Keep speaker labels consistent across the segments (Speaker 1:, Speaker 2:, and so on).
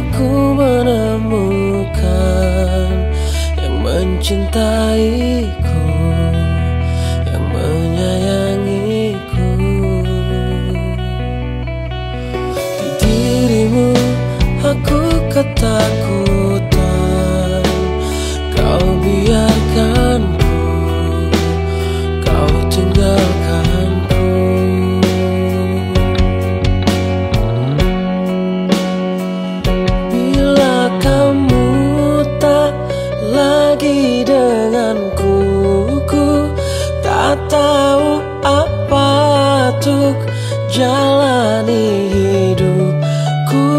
Speaker 1: aku menemukan yang mencintaiku, yang menyayangiku. Di dirimu aku ketakutan, untuk jalani hidupku.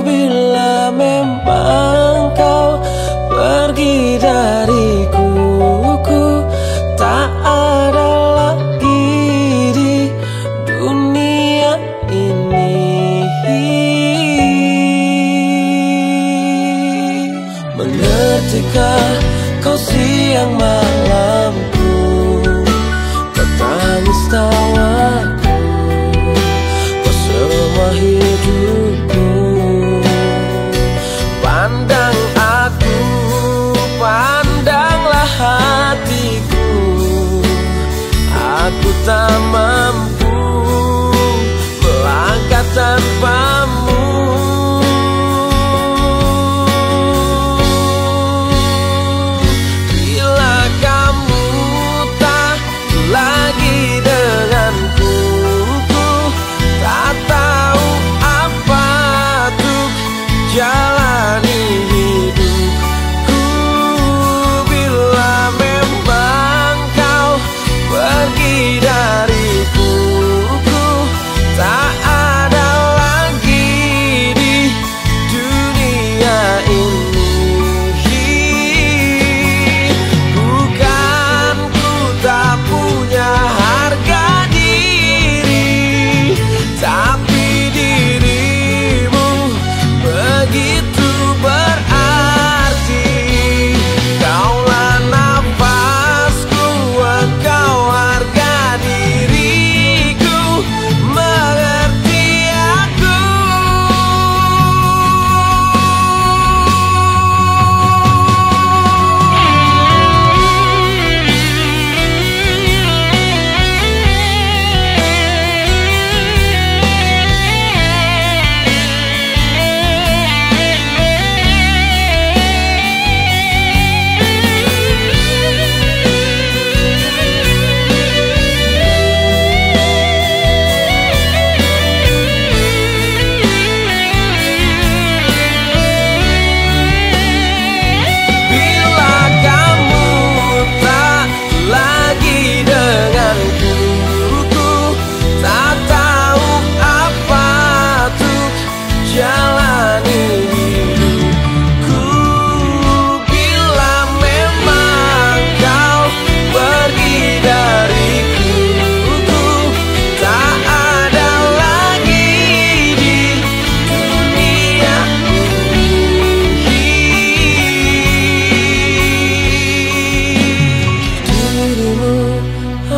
Speaker 1: Bila memang kau pergi dariku Ku tak ada lagi di dunia ini. Mengertikah kau siang malam tangis tawaku Kau semua hidupku. Pandang aku, pandanglah hatiku. Aku tak mampu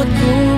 Speaker 1: 我